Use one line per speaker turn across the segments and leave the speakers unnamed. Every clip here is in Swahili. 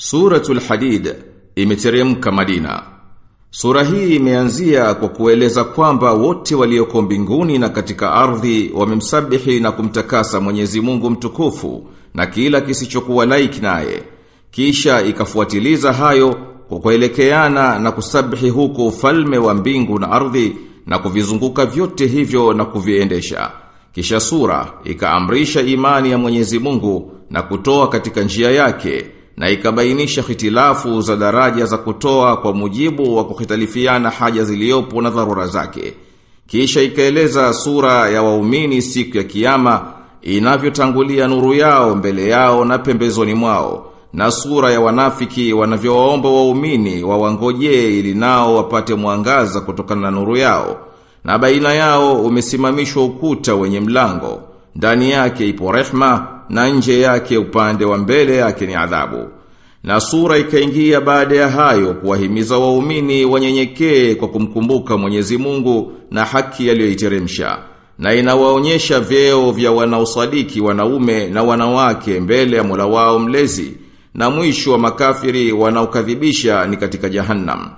Suratul Hadid imeteremka Madina. Sura hii imeanzia kwa kueleza kwamba wote walioko mbinguni na katika ardhi wamemsabihi na kumtakasa Mwenyezi Mungu mtukufu na kila kisichokuwa laiki naye. Kisha ikafuatiliza hayo kwa kuelekeana na kusabihi huko ufalme wa mbingu na ardhi na kuvizunguka vyote hivyo na kuviendesha. Kisha sura ikaamrisha imani ya Mwenyezi Mungu na kutoa katika njia yake na ikabainisha hitilafu za daraja za kutoa kwa mujibu wa kuhitalifiana haja ziliyopo na dharura zake. Kisha ikaeleza sura ya waumini siku ya kiyama inavyotangulia nuru yao mbele yao na pembezoni mwao na sura ya wanafiki wanavyowaomba waumini wawangojee ili nao wapate mwangaza kutokana na nuru yao na baina yao umesimamishwa ukuta wenye mlango ndani yake ipo rehma na nje yake upande wa mbele yake ni adhabu na sura ikaingia baada ya hayo kuwahimiza waumini wanyenyekee kwa kumkumbuka Mwenyezi Mungu na haki aliyoiteremsha na inawaonyesha vyeo vya wanaosadiki wanaume na wanawake mbele ya Mola wao mlezi na mwisho wa makafiri wanaokadhibisha ni katika jahannam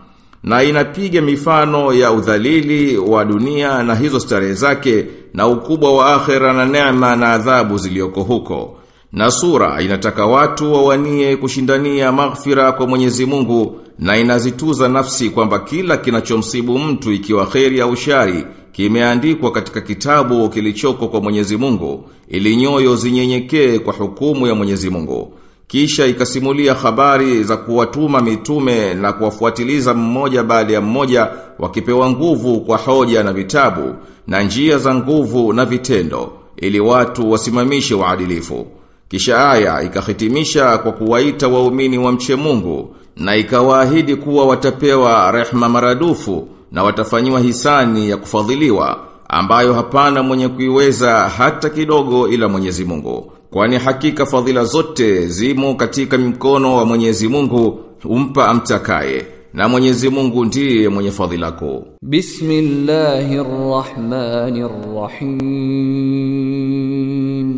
na inapiga mifano ya udhalili wa dunia na hizo starehe zake na ukubwa wa akhera na neema na adhabu zilioko huko. Na sura inataka watu wawanie kushindania maghfira kwa Mwenyezi Mungu na inazituza nafsi kwamba kila kinachomsibu mtu ikiwa kheri au shari kimeandikwa katika kitabu kilichoko kwa Mwenyezi Mungu ili nyoyo zinyenyekee kwa hukumu ya Mwenyezi Mungu. Kisha ikasimulia habari za kuwatuma mitume na kuwafuatiliza mmoja baada ya mmoja wakipewa nguvu kwa hoja na vitabu na njia za nguvu na vitendo ili watu wasimamishe waadilifu. Kisha aya ikahitimisha kwa kuwaita waumini wa mche Mungu na ikawaahidi kuwa watapewa rehma maradufu na watafanyiwa hisani ya kufadhiliwa ambayo hapana mwenye kuiweza hata kidogo ila Mwenyezi Mungu. Kwani hakika fadhila zote zimo katika mkono wa Mwenyezi Mungu umpa amtakaye na Mwenyezi Mungu ndiye mwenye fadhila kuu.
Bismillahirrahmanirrahim.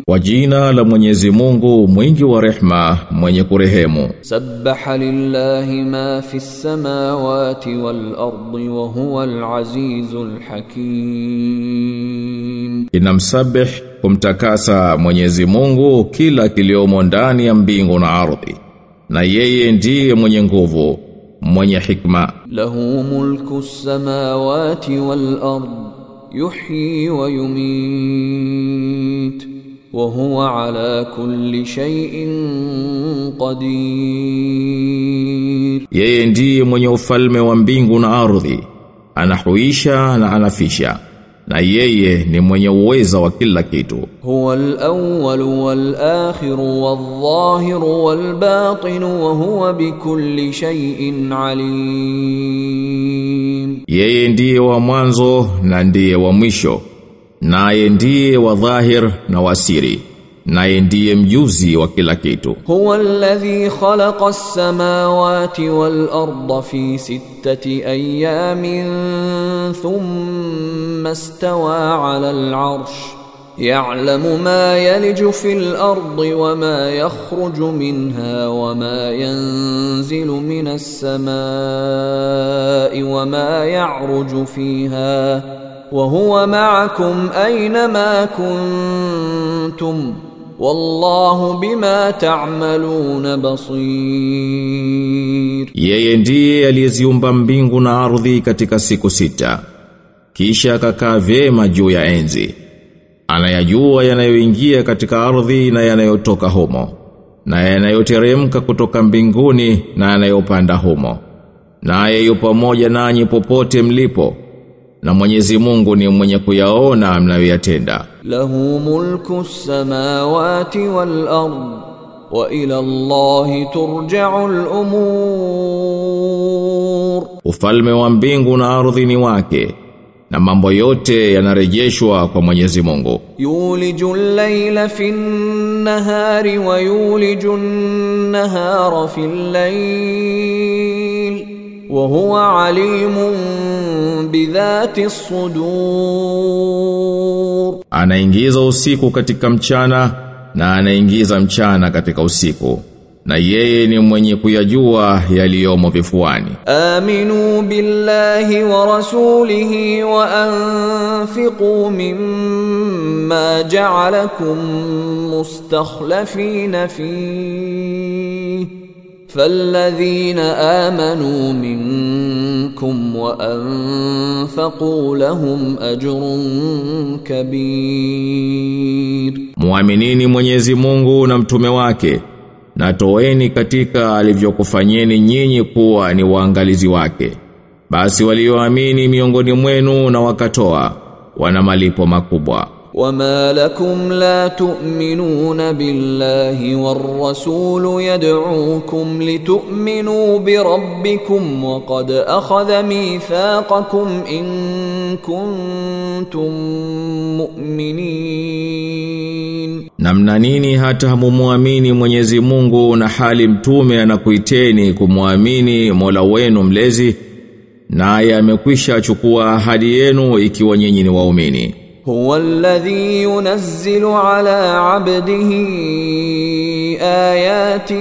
Kwa jina la Mwenyezi Mungu mwingi wa rehma mwenye kurehemu.
Sabbaha lillahi ma fi samawati wal ardi wa huwa al azizul hakim.
Inamsabih kumtakasa Mwenyezi Mungu kila kiliomo ndani ya mbingu na ardhi. Na yeye ndiye mwenye nguvu, mwenye hikma.
Lahu mulku samawati wal ardi yuhyi wa yumit wa huwa ala kulli shay'in
qadir, yeye ndiye mwenye ufalme wa mbingu na ardhi, anahuisha na anafisha na yeye ni mwenye uweza wa kila kitu.
Huwa al-awwal wal-akhir wal-zahir wal-batin wa huwa bikulli shay'in alim,
yeye ndiye wa mwanzo na ndiye wa mwisho naye ndiye wa dhahir na wasiri naye ndiye mjuzi wa kila kitu
huwa alladhi khalaqa as-samawati wal-ardha fi sittati ayamin thumma istawa 'ala al-'arsh يعلم ما يلج في الارض وما يخرج منها وما ينزل من السماء وما يعرج فيها وهو معكم أينما كنتم والله بما تعملون
بصير yeye ndiye aliyeziumba mbingu na ardhi katika siku sita kisha akakaa vyema juu ya enzi anayajua yanayoingia katika ardhi na yanayotoka humo na yanayoteremka kutoka mbinguni na yanayopanda humo naye yupo pamoja nanyi popote mlipo na Mwenyezi Mungu ni mwenye kuyaona mnayoyatenda.
Lahu mulku samawati wal ard wa ila Allahi turja'u al umur.
Ufalme wa mbingu na ardhi ni wake na mambo yote yanarejeshwa kwa Mwenyezi Mungu.
Yuliju layla fin nahari wa yuliju nahara fil layl wa huwa alimun bidhati sudur
anaingiza usiku katika mchana na anaingiza mchana katika usiku na yeye ni mwenye kuyajua yaliyomo vifuani. Aminu billahi wa
rasulihi wa anfiqu mimma ja'alakum mustakhlifina fihi فالذين آمنوا منكم وأنفقوا لهم أجر كبير
Muaminini Mwenyezi Mungu na mtume wake na toeni katika alivyokufanyeni nyinyi kuwa ni waangalizi wake basi walioamini miongoni mwenu na wakatoa wana malipo makubwa
وما لكم لا تؤمنون بالله والرسول يدعوكم لتؤمنوا بربكم وقد اخذ ميثاقكم ان كنتم
مؤمنين namna nini hata hamumwamini Mwenyezi Mungu na hali mtume anakuiteni kumwamini Mola wenu mlezi naye amekwisha chukua ahadi yenu ikiwa nyinyi ni waumini
هو الذي ينزل على عبده ايات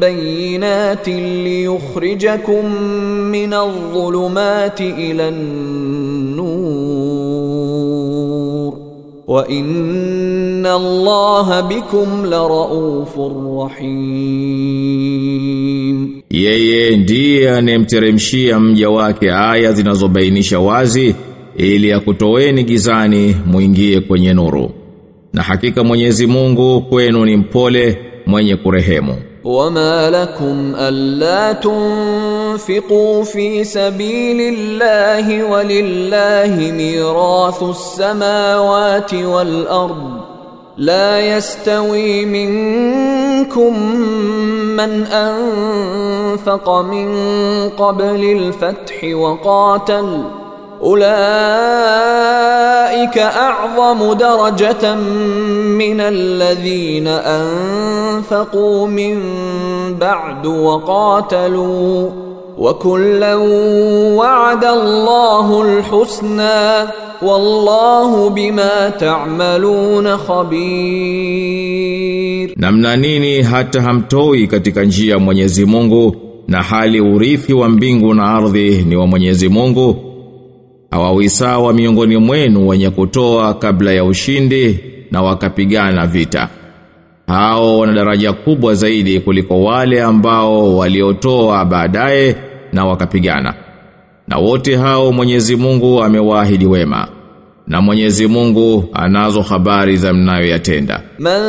بينات ليخرجكم من الظلمات الى النور وان الله بكم لرؤوف
رحيم يَيَّ ndiye anemteremshia mja wake aya zinazobainisha wazi ili akutoweni gizani muingie kwenye nuru na hakika Mwenyezi Mungu kwenu ni mpole mwenye kurehemu
wama lakum alla tunfiqu fi sabilillahi walillahi mirathu as-samawati wal yastawi minkum man anfaqa min qabli al-fath wa qatala أولئك أعظم درجة من الذين أنفقوا من بعد وقاتلوا وكلا وعد الله الحسنى wallahu bima ta'maluna khabir
namna nini hata hamtoi katika njia Mwenyezi Mungu na hali urithi wa mbingu na ardhi ni wa Mwenyezi Mungu Hawawi sawa miongoni mwenu wenye kutoa kabla ya ushindi na wakapigana vita. Hao wana daraja kubwa zaidi kuliko wale ambao waliotoa baadaye na wakapigana. Na wote hao Mwenyezi Mungu amewaahidi wema na Mwenyezi Mungu anazo habari za mnayoyatenda.
Man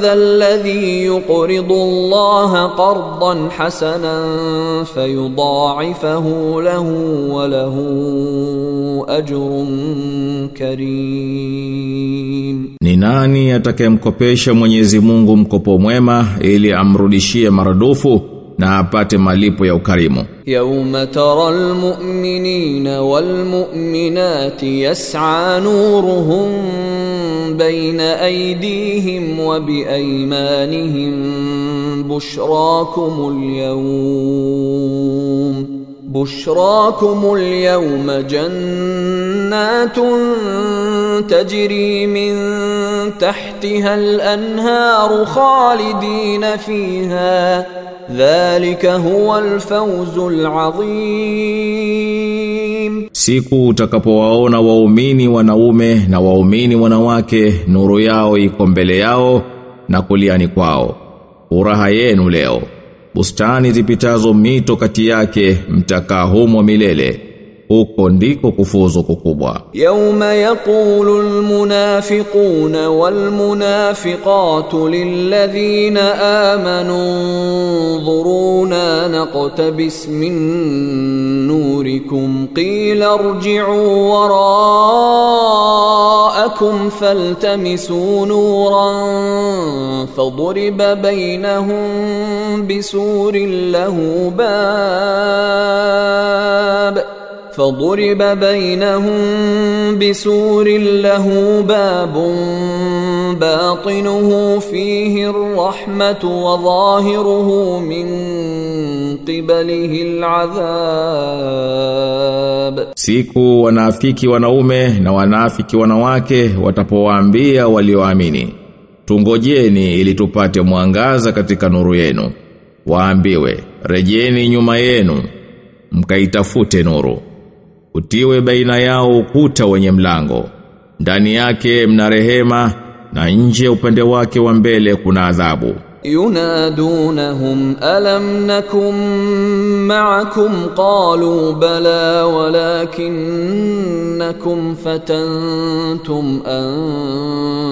dhal ladhi yuqridu Allah qardan hasanan fayudha'ifahu lahu wa lahu ajrun karim.
Ni nani atakayemkopesha Mwenyezi Mungu mkopo mwema ili amrudishie maradufu na apate malipo ya ukarimu
yauma tara almu'minina walmu'minati yas'a nuruhum baina aydihim wa biaymanihim bushrakumul yawm بشراكم اليوم جنات تجري من تحتها الانهار خالدين فيها ذلك هو الفوز العظيم
siku utakapowaona waumini wanaume na waumini wanawake nuru yao iko mbele yao na kuliani kwao furaha yenu leo bustani zipitazo mito kati yake mtakaa humo milele huko ndiko kufuzu kukubwa
yauma yakulu lmunafikuna walmunafikatu lilladhina amanu dhuruna naqtabis min nurikum qila irji'u wara'akum faltamisu nuran faduriba bainahum bisurin lahu bab فضرب بينهم بسور له باب باطنه فيه الرحمة وظاهره من قبله العذاب
siku wanaafiki wanaume na wanaafiki wanawake watapowaambia walioamini tungojeni ili tupate mwangaza katika nuru yenu waambiwe rejeni nyuma yenu mkaitafute nuru Utiwe baina yao ukuta wenye mlango. Ndani yake mna rehema na nje upande wake wa mbele kuna adhabu.
Yunadunahum alam nakum ma'akum qalu bala walakinnakum fatantum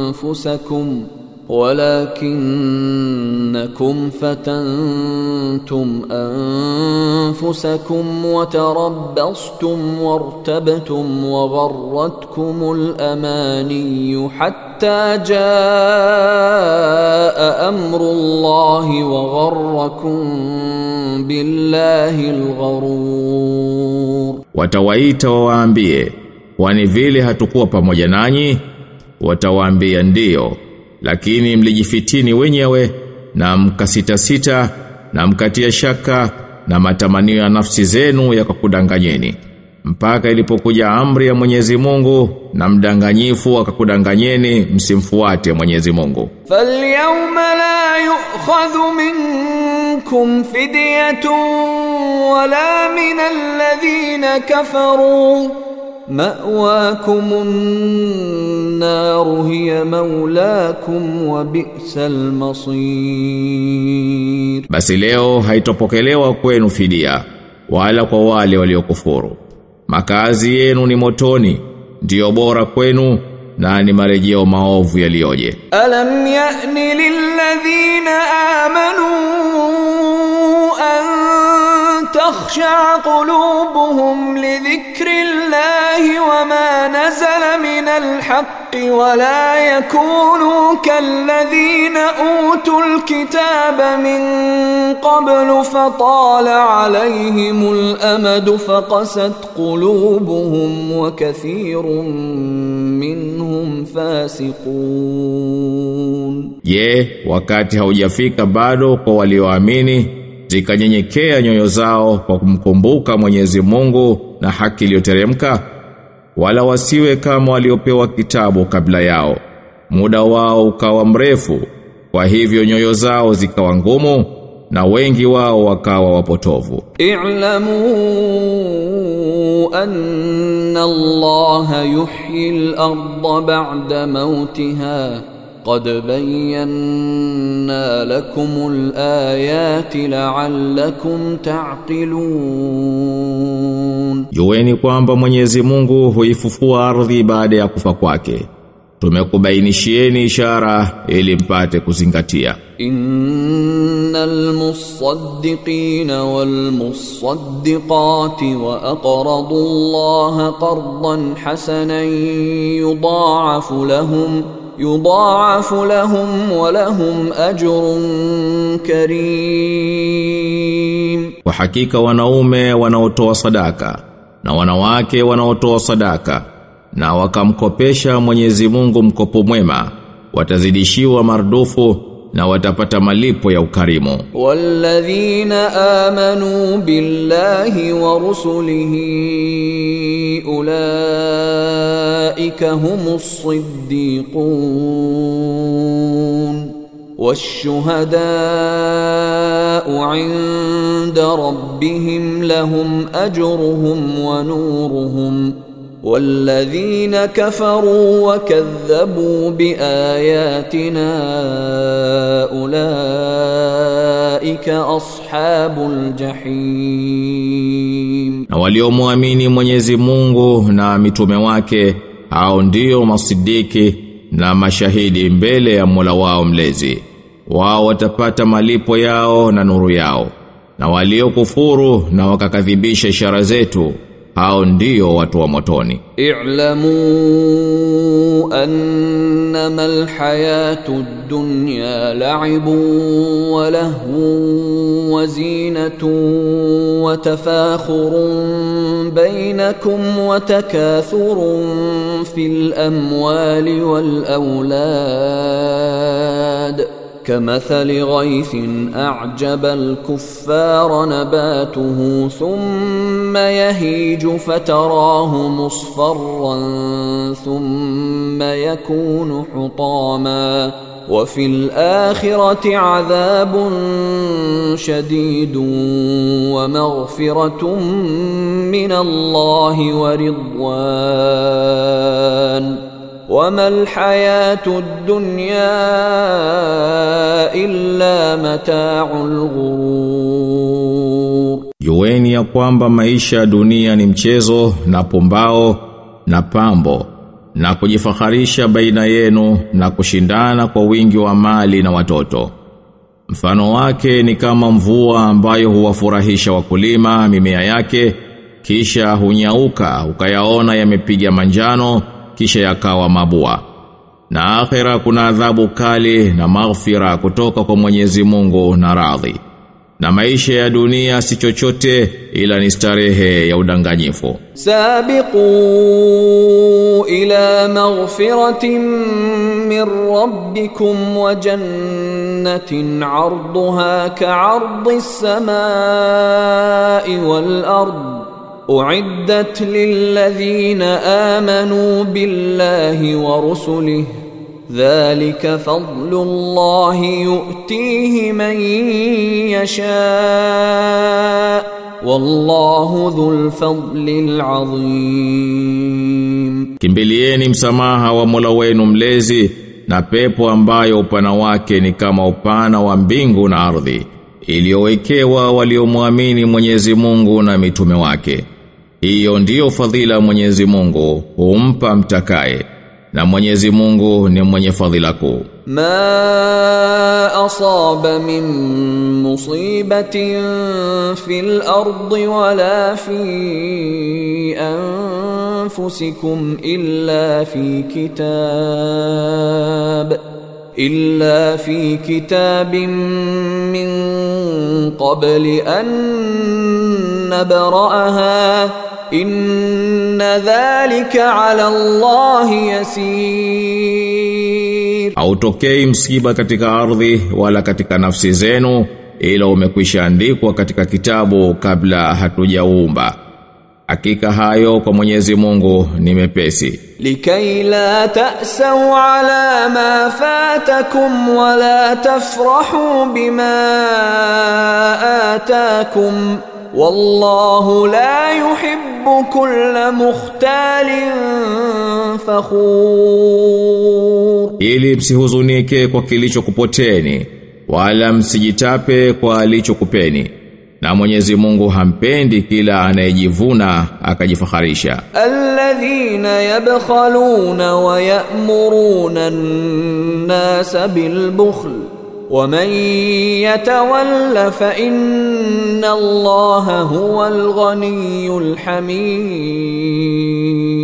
anfusakum ولكنكم فتنتم انفسكم وتربصتم وارتبتم وغرتكم الاماني حتى جاء امر الله وغركم بالله الغرور
وتويت wawaambie wani vile hatukuwa pamoja nanyi watawaambia ndiyo lakini mlijifitini wenyewe na mkasita sita na mkatia shaka na matamanio ya nafsi zenu yakakudanganyeni mpaka ilipokuja amri ya Mwenyezi Mungu na mdanganyifu akakudanganyeni msimfuate Mwenyezi Mungu
yawma la yu'khadhu minkum fidyatun wala min alladhina kafaroo مأواكم النار هي مولاكم وبئس المصير
بس leo haitopokelewa kwenu fidia wala kwa wale waliokufuru makazi yenu ni motoni ndiyo bora kwenu na ni marejeo maovu yaliyoje
Alam ya'ni lilladhina amanu تخشع قلوبهم لذكر الله وما نزل من الحق ولا يكونوا كالذين أوتوا الكتاب من قبل فطال عليهم الأمد فقست قلوبهم وكثير منهم فاسقون.
Je, wakati haujafika بارو قوالي وأميني zikanyenyekea nyoyo zao kwa kumkumbuka Mwenyezi Mungu na haki iliyoteremka wala wasiwe kama waliopewa kitabu kabla yao muda wao ukawa mrefu kwa hivyo nyoyo zao zikawa ngumu na wengi wao wakawa wapotovu
i'lamu anna Allah yuhyi al-ardha ba'da mautiha قد بينا لكم الآيات لعلكم تعقلون
Jueni kwamba Mwenyezi Mungu huifufua ardhi baada ya kufa kwake Tumekubainishieni ishara ili mpate kuzingatia.
Innal musaddiqina wal musaddiqati wa aqradullaha qardan hasanan yudha'afu lahum wa lahum ajrun karim.
كريم hakika wanaume wanaotoa sadaka na wanawake wanaotoa sadaka na wakamkopesha Mwenyezi Mungu mkopo mwema watazidishiwa mardufu na watapata malipo ya ukarimu
walladhina amanu billahi wa rusulihi ulaika humus siddiqun والشهداء عند ربهم لهم أجرهم ونورهم والذين كفروا وكذبوا باياتنا اولئك اصحاب الجحيم na
waliomwamini Mwenyezi Mungu na mitume wake hao ndio masidiki na mashahidi mbele ya Mola wao mlezi wao watapata malipo yao na nuru yao na waliokufuru na wakakadhibisha ishara zetu hao ndio watu wa motoni
i'lamu annama alhayatu ad-dunya la'ibu wa lahwun wa zinatun wa tafakhurun bainakum wa takathurun fil amwali wal awlad كمثل غيث اعجب الكفار نباته ثم يهيج فتراه مصفرا ثم يكون حطاما وفي الاخره عذاب شديد ومغفره من الله ورضوان وما الحياة الدنيا إلا متاع الغرور
jueni ya kwamba maisha ya dunia ni mchezo na pumbao na pambo na kujifaharisha baina yenu na kushindana kwa wingi wa mali na watoto. Mfano wake ni kama mvua ambayo huwafurahisha wakulima mimea yake kisha hunyauka ukayaona yamepiga manjano kisha yakawa mabua na akhira kuna adhabu kali na maghfira kutoka kwa Mwenyezi Mungu na radhi na maisha ya dunia si chochote ila ni starehe ya udanganyifu
sabiqu ila maghfiratin min rabbikum wa jannatin 'arduha ka ka'ardis samai wal ardh أعدت للذين آمنوا بالله ورسله ذلك فضل الله يؤتيه من يشاء wallahu dhul fadlil azim
Kimbilieni msamaha wa Mola wenu mlezi na pepo ambayo upana wake ni kama upana wa mbingu na ardhi iliyowekewa waliomwamini Mwenyezi Mungu na mitume wake Iyo ndiyo fadhila Mwenyezi Mungu umpa mtakaye na Mwenyezi Mungu ni mwenye fadhila ku
Ma asaba min musibatin fil ardi wala fi anfusikum illa fi kitab إلا في كتاب من قبل أن نبرأها inna dhalika ala Allah yasir
Hautokei msiba katika ardhi wala katika nafsi zenu ila umekwisha andikwa katika kitabu kabla hatujaumba Hakika hayo kwa Mwenyezi Mungu ni mepesi.
Likai la ta'sau ala ma fatakum wa la tafrahu bima atakum wallahu la yuhibbu kulla mukhtalin fakhur,
ili msihuzunike kwa kilichokupoteni wala msijitape kwa alichokupeni na Mwenyezi Mungu hampendi kila anayejivuna akajifaharisha.
Alladhina yabkhaluna wa ya'muruna an-nasa bil bukhl ومن يتول فإن الله هو الغني الحميد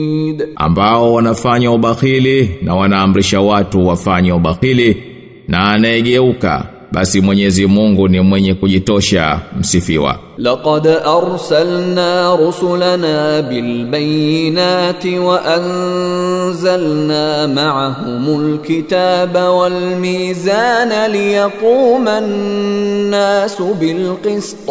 ambao wanafanya ubakhili na wanaamrisha watu wafanye ubakhili na anayegeuka basi Mwenyezi Mungu ni mwenye kujitosha msifiwa
laqad arsalna rusulana bilbayinati wa anzalna ma'ahumul kitaba wal mizana liyaquma an-nasu bilqist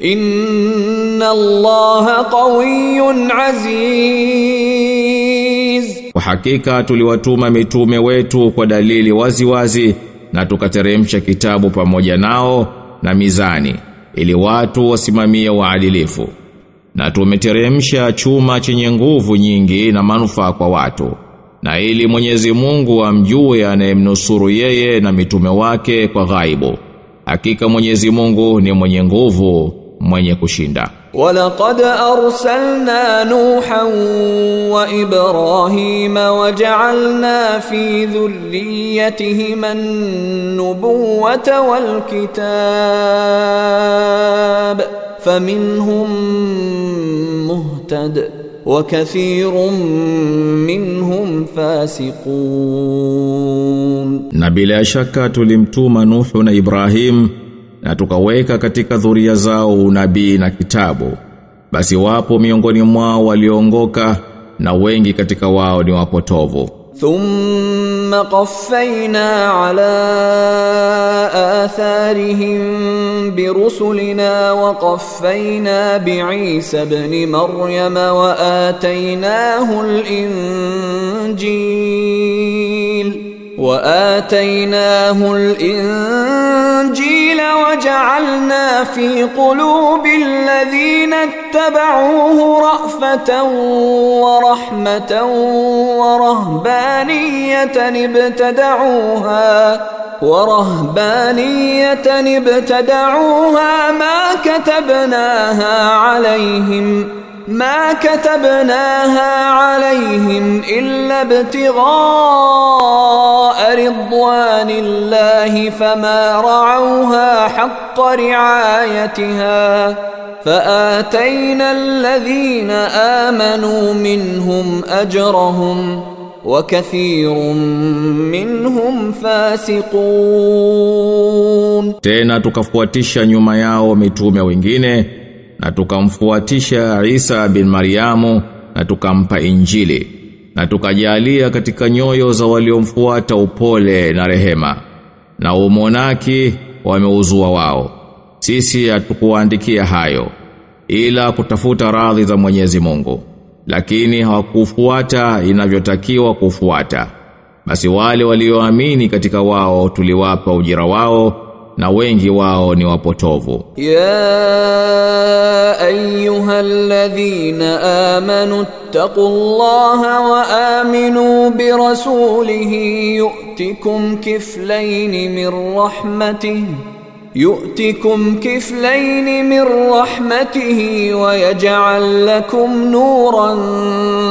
Inna Allaha qawiyyun aziz.
Kwa hakika tuliwatuma mitume wetu kwa dalili waziwazi wazi, na tukateremsha kitabu pamoja nao na mizani ili watu wasimamie waadilifu. Na tumeteremsha chuma chenye nguvu nyingi na manufaa kwa watu. Na ili Mwenyezi Mungu amjue anayemnusuru yeye na mitume wake kwa ghaibu. Hakika Mwenyezi Mungu ni mwenye nguvu mwenye kushinda
walaqad arsalna nuhan wa ibrahima waja'alna fi dhurriyyatihima an-nubuwata wal kitab faminhum muhtad wa kathirun minhum fasiqun
na bila shaka tulimtuma nuhu na ibrahim na tukaweka katika dhuria zao unabii na kitabu basi wapo miongoni mwao waliongoka na wengi katika wao ni wapotovu
thumma qaffayna ala atharihim rusulina wa qaffayna isa ibn maryama wa atainahu al-injil واتيناه الانجيل وجعلنا في قلوب الذين اتبعوه رافه ورحمه ورهبانيه ابتدعوها ورهبانية ابتدعوها ما كتبناها عليهم ما كتبناها عليهم إلا ابتغاء رضوان الله فما رعوها حق رعايتها فآتينا الذين آمنوا منهم أجرهم وكثير منهم فاسقون
tena tukafuatisha nyuma yao mitume wengine na tukamfuatisha Isa bin Mariamu na tukampa injili na tukajalia katika nyoyo za waliomfuata upole na rehema na umonaki wameuzua wao sisi hatukuandikia hayo ila kutafuta radhi za Mwenyezi Mungu lakini hawakufuata inavyotakiwa kufuata basi wale walioamini katika wao tuliwapa ujira wao na wengi wao ni wapotovu
ya ayyuhalladhina amanu taqullaha wa aminu bi rasulihi yu'tikum kiflayn min rahmatihi يؤتكم كفلين من رحمته ويجعل لكم نورا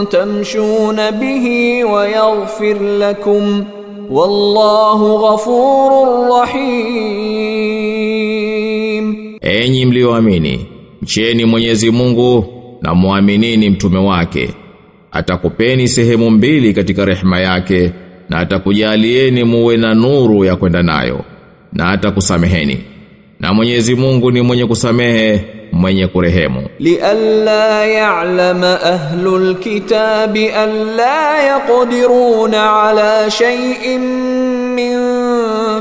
تمشون به ويغفر لكم ۖ wallahu ghafurur rahim,
enyi mlioamini mcheni Mwenyezi Mungu na muaminini mtume wake atakupeni sehemu mbili katika rehema yake na atakujalieni muwe na nuru ya kwenda nayo na atakusameheni na Mwenyezi Mungu ni mwenye kusamehe mwenye kurehemu
lialla ya'lama ahlul kitabi alla yaqdiruna ala shay'in min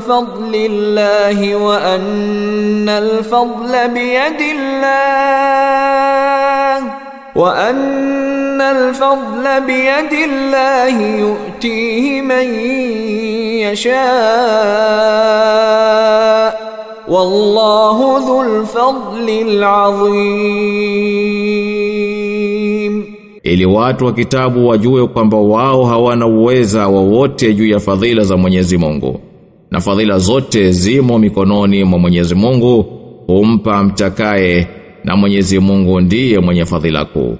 fadlillahi wa anna al-fadla biyadillah wa anna al-fadla biyadillahi yu'tihi man yasha' wallahu dhul fadli alazim,
ili watu wa kitabu wajue kwamba wao hawana uweza wowote juu ya fadhila za Mwenyezi Mungu na fadhila zote zimo mikononi mwa Mwenyezi Mungu humpa mtakaye na Mwenyezi Mungu ndiye mwenye fadhila kuu.